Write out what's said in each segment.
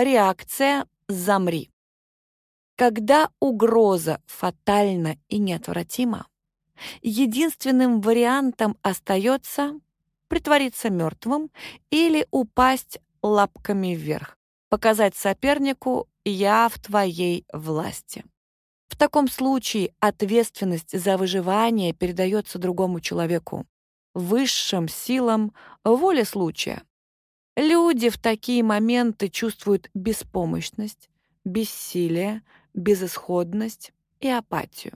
Реакция «замри». Когда угроза фатальна и неотвратима, единственным вариантом остается притвориться мертвым или упасть лапками вверх, показать сопернику «я в твоей власти». В таком случае ответственность за выживание передается другому человеку, высшим силам, воле случая. Люди в такие моменты чувствуют беспомощность, бессилие, безысходность и апатию.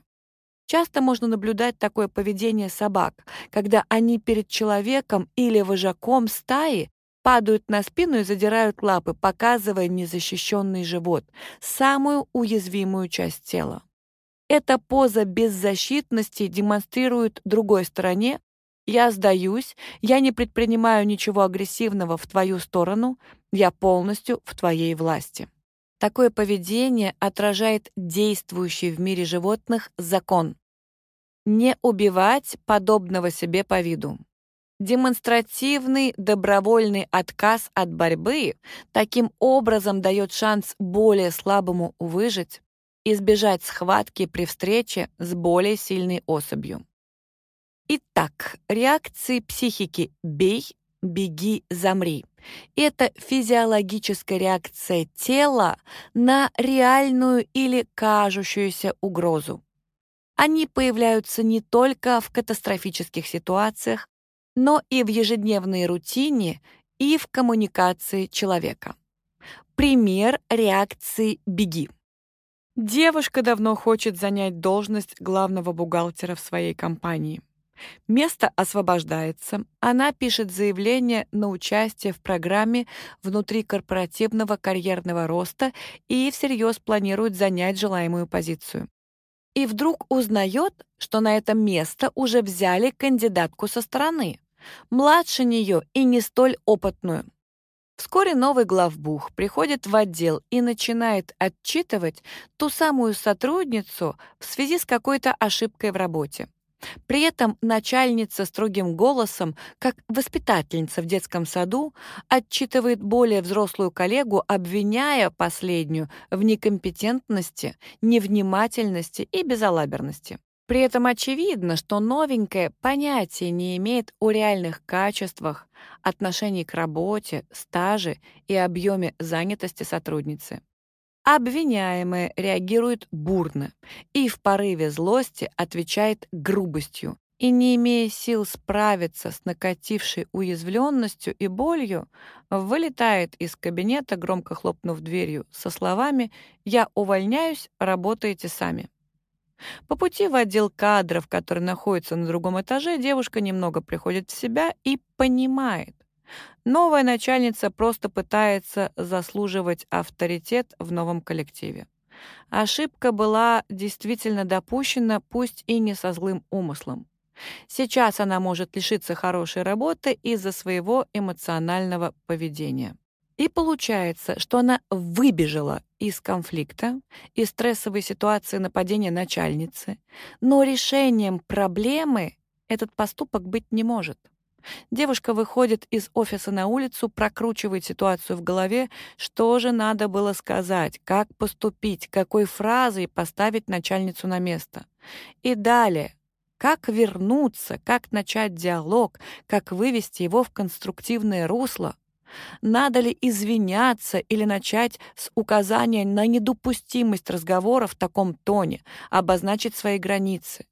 Часто можно наблюдать такое поведение собак, когда они перед человеком или вожаком стаи падают на спину и задирают лапы, показывая незащищенный живот, самую уязвимую часть тела. Эта поза беззащитности демонстрирует другой стороне «я сдаюсь, я не предпринимаю ничего агрессивного в твою сторону, я полностью в твоей власти». Такое поведение отражает действующий в мире животных закон. Не убивать подобного себе по виду. Демонстративный добровольный отказ от борьбы таким образом дает шанс более слабому выжить, избежать схватки при встрече с более сильной особью. Итак, реакции психики «бей», «беги», «замри» — это физиологическая реакция тела на реальную или кажущуюся угрозу. Они появляются не только в катастрофических ситуациях, но и в ежедневной рутине и в коммуникации человека. Пример реакции «беги». Девушка давно хочет занять должность главного бухгалтера в своей компании. Место освобождается. Она пишет заявление на участие в программе внутрикорпоративного карьерного роста и всерьез планирует занять желаемую позицию. И вдруг узнает, что на это место уже взяли кандидатку со стороны младше нее и не столь опытную. Вскоре новый главбух приходит в отдел и начинает отчитывать ту самую сотрудницу в связи с какой-то ошибкой в работе. При этом начальница строгим голосом, как воспитательница в детском саду, отчитывает более взрослую коллегу, обвиняя последнюю в некомпетентности, невнимательности и безалаберности. При этом очевидно, что новенькое понятия не имеет о реальных качествах, отношении к работе, стаже и объеме занятости сотрудницы. Обвиняемая реагирует бурно и в порыве злости отвечает грубостью, и, не имея сил справиться с накатившей уязвленностью и болью, вылетает из кабинета, громко хлопнув дверью, со словами «Я увольняюсь, работаете сами». По пути в отдел кадров, который находится на другом этаже, девушка немного приходит в себя и понимает. Новая начальница просто пытается заслуживать авторитет в новом коллективе. Ошибка была действительно допущена, пусть и не со злым умыслом. Сейчас она может лишиться хорошей работы из-за своего эмоционального поведения. И получается, что она выбежала из конфликта, из стрессовой ситуации нападения начальницы, но решением проблемы этот поступок быть не может. Девушка выходит из офиса на улицу, прокручивает ситуацию в голове, что же надо было сказать, как поступить, какой фразой поставить начальницу на место. И далее, как вернуться, как начать диалог, как вывести его в конструктивное русло. Надо ли извиняться или начать с указания на недопустимость разговора в таком тоне, обозначить свои границы?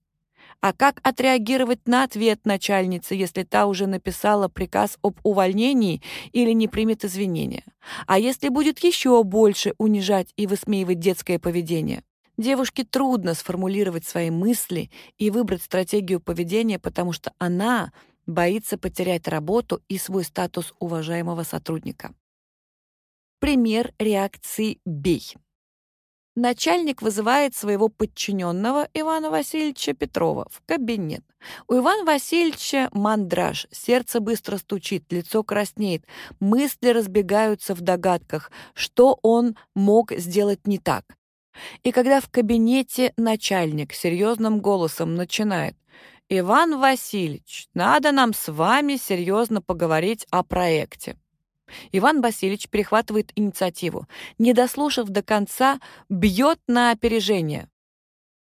А как отреагировать на ответ начальницы, если та уже написала приказ об увольнении или не примет извинения? А если будет еще больше унижать и высмеивать детское поведение? Девушке трудно сформулировать свои мысли и выбрать стратегию поведения, потому что она боится потерять работу и свой статус уважаемого сотрудника. Пример реакции «бей». Начальник вызывает своего подчиненного Ивана Васильевича Петрова в кабинет. У Ивана Васильевича мандраж, сердце быстро стучит, лицо краснеет, мысли разбегаются в догадках, что он мог сделать не так. И когда в кабинете начальник серьезным голосом начинает «Иван Васильевич, надо нам с вами серьезно поговорить о проекте». Иван Васильевич перехватывает инициативу. Не дослушав до конца, бьет на опережение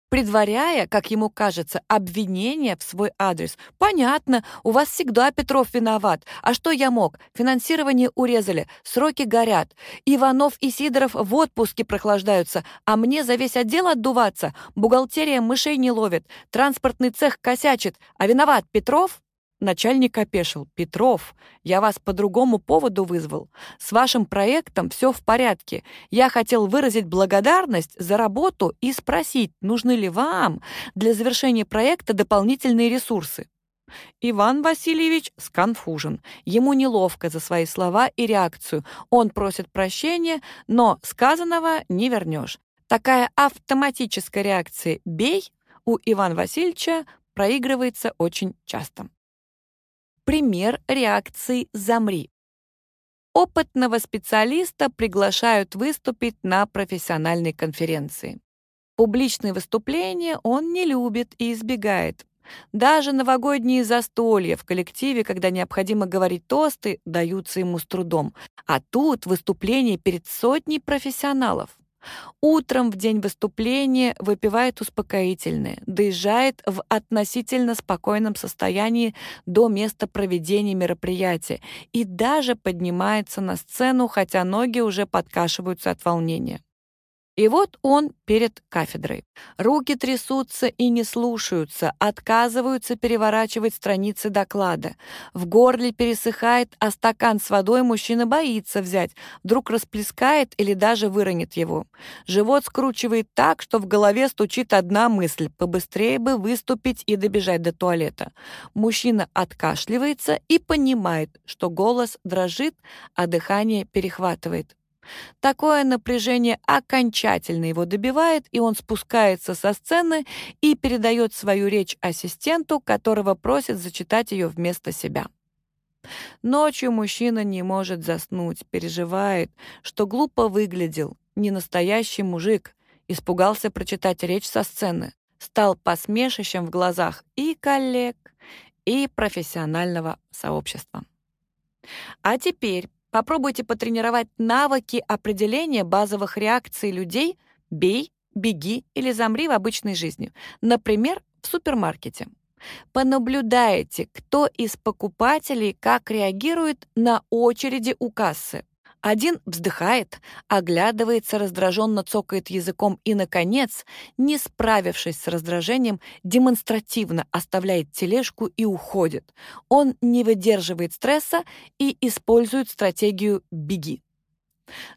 предваряя, как ему кажется, обвинение в свой адрес. «Понятно, у вас всегда Петров виноват. А что я мог? Финансирование урезали, сроки горят. Иванов и Сидоров в отпуске прохлаждаются, а мне за весь отдел отдуваться. Бухгалтерия мышей не ловит, транспортный цех косячит. А виноват Петров?» Начальник опешил. «Петров, я вас по другому поводу вызвал. С вашим проектом все в порядке. Я хотел выразить благодарность за работу и спросить, нужны ли вам для завершения проекта дополнительные ресурсы». Иван Васильевич сконфужен. Ему неловко за свои слова и реакцию. Он просит прощения, но сказанного не вернешь. Такая автоматическая реакция «бей» у Ивана Васильевича проигрывается очень часто. Пример реакции «замри». Опытного специалиста приглашают выступить на профессиональной конференции. Публичные выступления он не любит и избегает. Даже новогодние застолья в коллективе, когда необходимо говорить тосты, даются ему с трудом. А тут выступление перед сотней профессионалов. Утром в день выступления выпивает успокоительное, доезжает в относительно спокойном состоянии до места проведения мероприятия и даже поднимается на сцену, хотя ноги уже подкашиваются от волнения. И вот он перед кафедрой. Руки трясутся и не слушаются, отказываются переворачивать страницы доклада. В горле пересыхает, а стакан с водой мужчина боится взять, вдруг расплескает или даже выронит его. Живот скручивает так, что в голове стучит одна мысль — побыстрее бы выступить и добежать до туалета. Мужчина откашливается и понимает, что голос дрожит, а дыхание перехватывает. Такое напряжение окончательно его добивает, и он спускается со сцены и передает свою речь ассистенту, которого просит зачитать ее вместо себя. Ночью мужчина не может заснуть, переживает, что глупо выглядел, не настоящий мужик, испугался прочитать речь со сцены, стал посмешищем в глазах и коллег, и профессионального сообщества. А теперь Попробуйте потренировать навыки определения базовых реакций людей «бей», «беги» или «замри» в обычной жизни. Например, в супермаркете. Понаблюдайте, кто из покупателей как реагирует на очереди у кассы. Один вздыхает, оглядывается, раздраженно цокает языком и, наконец, не справившись с раздражением, демонстративно оставляет тележку и уходит. Он не выдерживает стресса и использует стратегию «беги».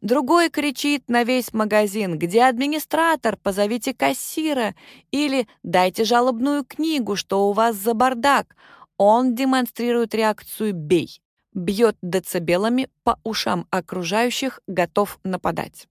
Другой кричит на весь магазин «Где администратор? Позовите кассира!» или «Дайте жалобную книгу, что у вас за бардак!» Он демонстрирует реакцию «бей» бьет децибелами по ушам окружающих, готов нападать.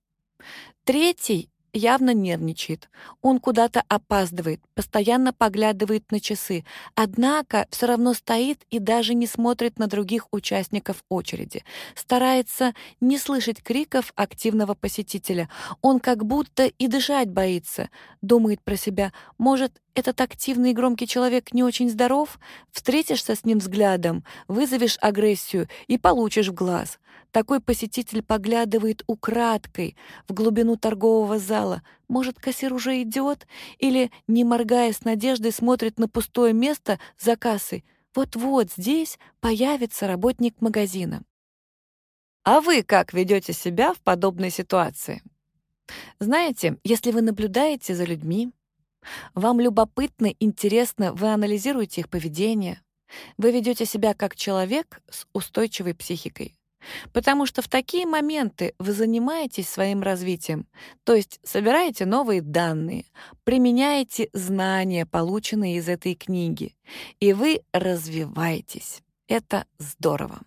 Третий явно нервничает. Он куда-то опаздывает, постоянно поглядывает на часы, однако все равно стоит и даже не смотрит на других участников очереди. Старается не слышать криков активного посетителя. Он как будто и дышать боится. Думает про себя, может, этот активный и громкий человек не очень здоров? Встретишься с ним взглядом, вызовешь агрессию и получишь в глаз. Такой посетитель поглядывает украдкой в глубину торгового зала. Может, кассир уже идет? Или, не моргая с надеждой, смотрит на пустое место за кассой. Вот-вот здесь появится работник магазина. А вы как ведете себя в подобной ситуации? Знаете, если вы наблюдаете за людьми, вам любопытно, интересно, вы анализируете их поведение, вы ведете себя как человек с устойчивой психикой. Потому что в такие моменты вы занимаетесь своим развитием, то есть собираете новые данные, применяете знания, полученные из этой книги, и вы развиваетесь. Это здорово.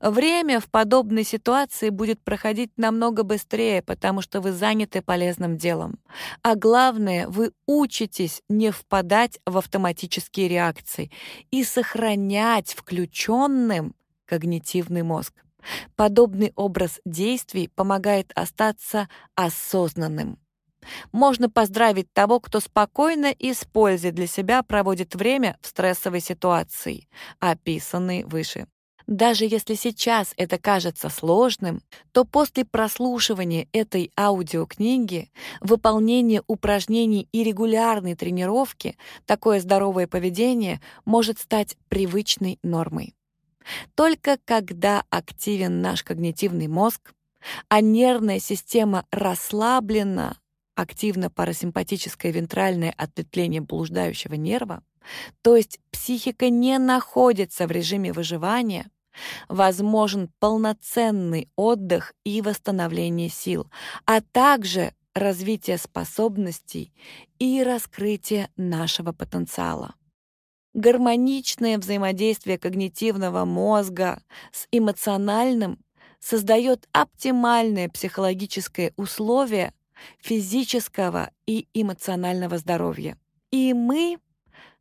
Время в подобной ситуации будет проходить намного быстрее, потому что вы заняты полезным делом. А главное, вы учитесь не впадать в автоматические реакции и сохранять включенным когнитивный мозг. Подобный образ действий помогает остаться осознанным. Можно поздравить того, кто спокойно и с пользой для себя проводит время в стрессовой ситуации, описанной выше. Даже если сейчас это кажется сложным, то после прослушивания этой аудиокниги, выполнения упражнений и регулярной тренировки такое здоровое поведение может стать привычной нормой. Только когда активен наш когнитивный мозг, а нервная система расслаблена, активно парасимпатическое вентральное ответвление блуждающего нерва, то есть психика не находится в режиме выживания, возможен полноценный отдых и восстановление сил, а также развитие способностей и раскрытие нашего потенциала. Гармоничное взаимодействие когнитивного мозга с эмоциональным создает оптимальное психологическое условие физического и эмоционального здоровья. И мы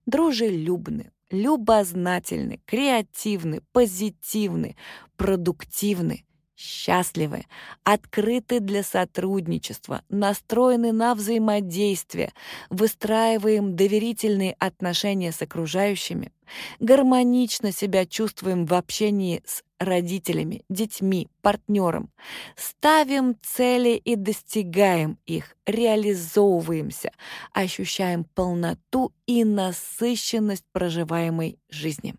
дружелюбны, любознательны, креативны, позитивны, продуктивны, счастливы, открыты для сотрудничества, настроены на взаимодействие, выстраиваем доверительные отношения с окружающими, гармонично себя чувствуем в общении с родителями, детьми, партнером, ставим цели и достигаем их, реализовываемся, ощущаем полноту и насыщенность проживаемой жизни.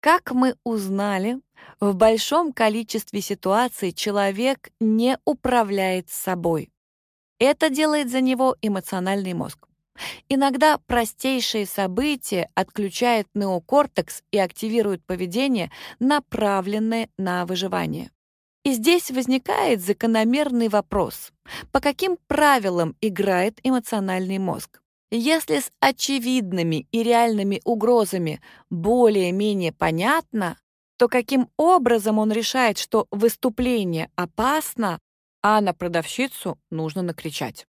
Как мы узнали, в большом количестве ситуаций человек не управляет собой. Это делает за него эмоциональный мозг. Иногда простейшие события отключают неокортекс и активируют поведение, направленное на выживание. И здесь возникает закономерный вопрос, по каким правилам играет эмоциональный мозг? Если с очевидными и реальными угрозами более-менее понятно, то каким образом он решает, что выступление опасно, а на продавщицу нужно накричать?